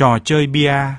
trò chơi bia.